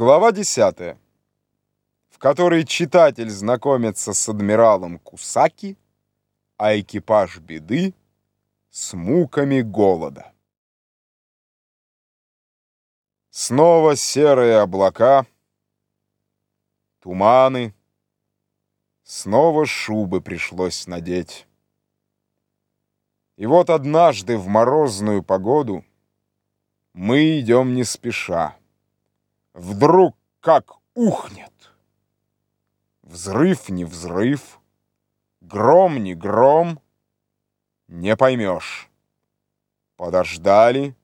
Глава 10, в которой читатель знакомится с адмиралом Кусаки, а экипаж беды с муками голода. Снова серые облака, туманы, снова шубы пришлось надеть. И вот однажды в морозную погоду мы идем не спеша вдруг как ухнет. Взрыв не взрыв, гром не гром, не поймешь. Подождали,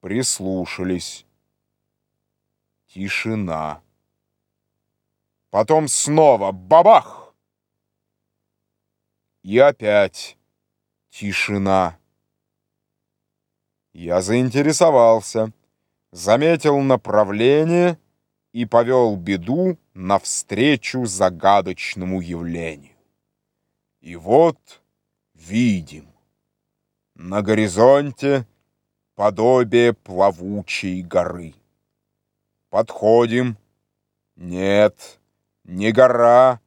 прислушались. Тишина. Потом снова бабах! И опять тишина. Я заинтересовался заметил направление и повел беду навстречу загадочному явлению. И вот видим на горизонте подобие плавучей горы. Подходим. Нет, не гора,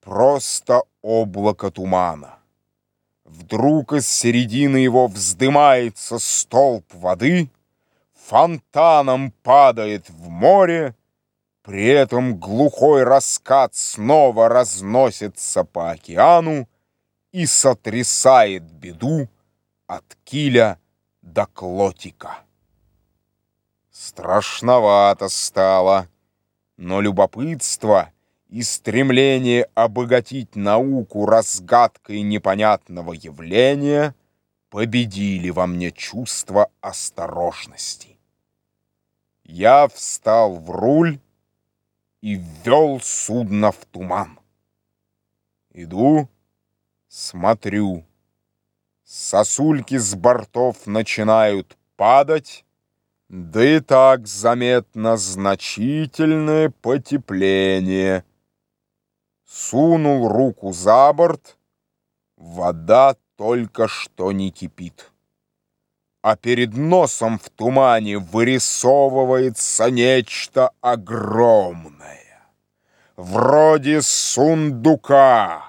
просто облако тумана. Вдруг из середины его вздымается столб воды — фонтаном падает в море, при этом глухой раскат снова разносится по океану и сотрясает беду от киля до клотика. Страшновато стало, но любопытство и стремление обогатить науку разгадкой непонятного явления победили во мне чувство осторожности. Я встал в руль и ввел судно в туман. Иду, смотрю. Сосульки с бортов начинают падать, да и так заметно значительное потепление. Сунул руку за борт, вода только что не кипит а перед носом в тумане вырисовывается нечто огромное, вроде сундука.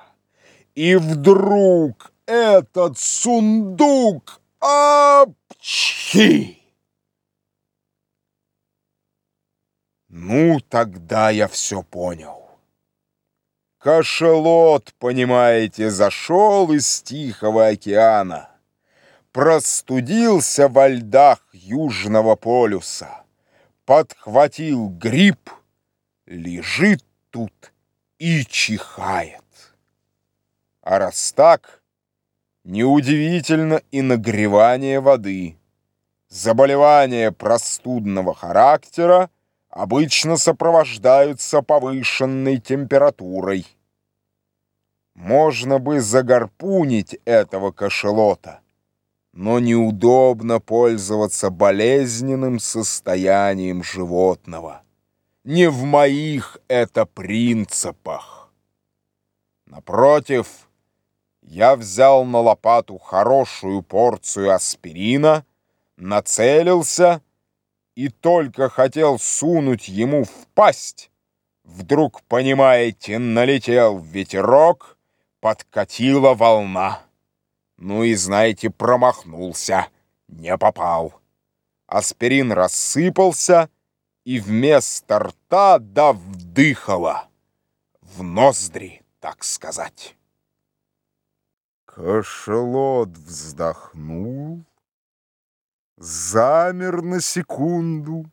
И вдруг этот сундук апчхи! Ну, тогда я все понял. Кошелот, понимаете, зашел из Тихого океана простудился во льдах Южного полюса, подхватил грипп, лежит тут и чихает. А раз так, неудивительно и нагревание воды. Заболевания простудного характера обычно сопровождаются повышенной температурой. Можно бы загарпунить этого кошелота, но неудобно пользоваться болезненным состоянием животного. Не в моих это принципах. Напротив, я взял на лопату хорошую порцию аспирина, нацелился и только хотел сунуть ему в пасть, вдруг, понимаете, налетел ветерок, подкатила волна. Ну и, знаете, промахнулся, не попал. Аспирин рассыпался, и вместо рта да вдыхало. В ноздри, так сказать. Кошелот вздохнул, замер на секунду,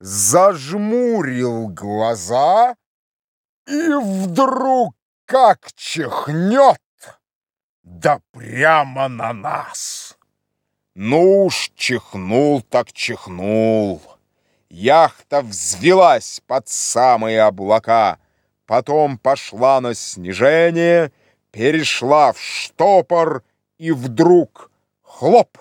зажмурил глаза и вдруг как чихнет да прямо на нас. Ну уж чихнул так чихнул. Яхта взвелась под самые облака, потом пошла на снижение, перешла в штопор и вдруг хлоп!